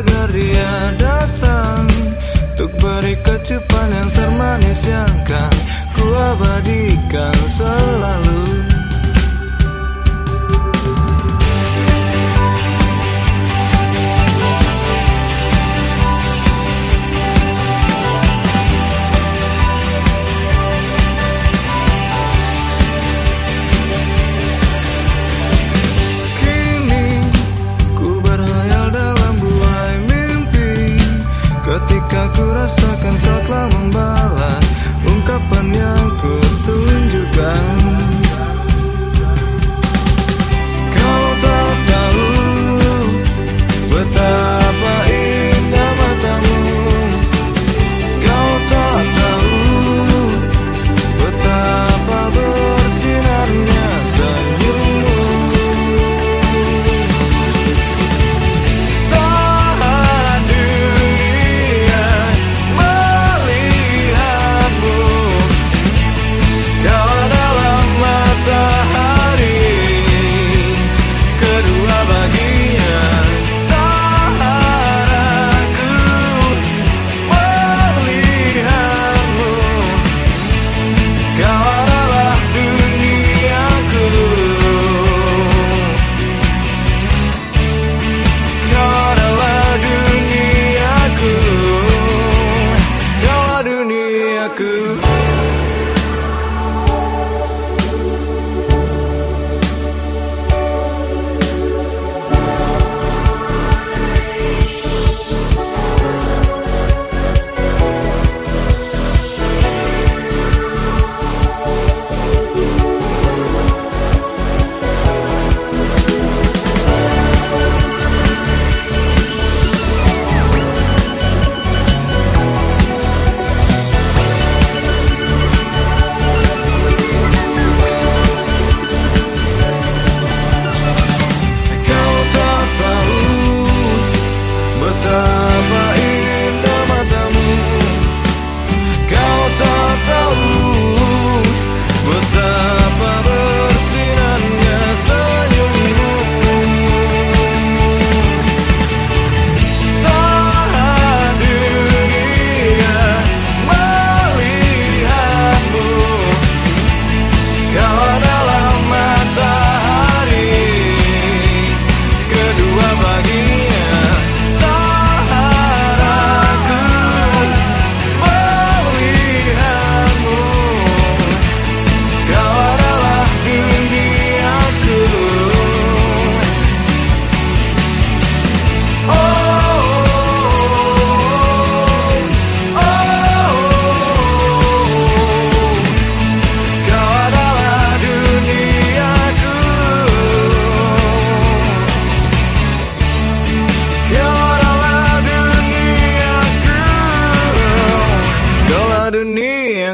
agar dia datang Untuk beri kecupan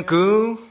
Cancun.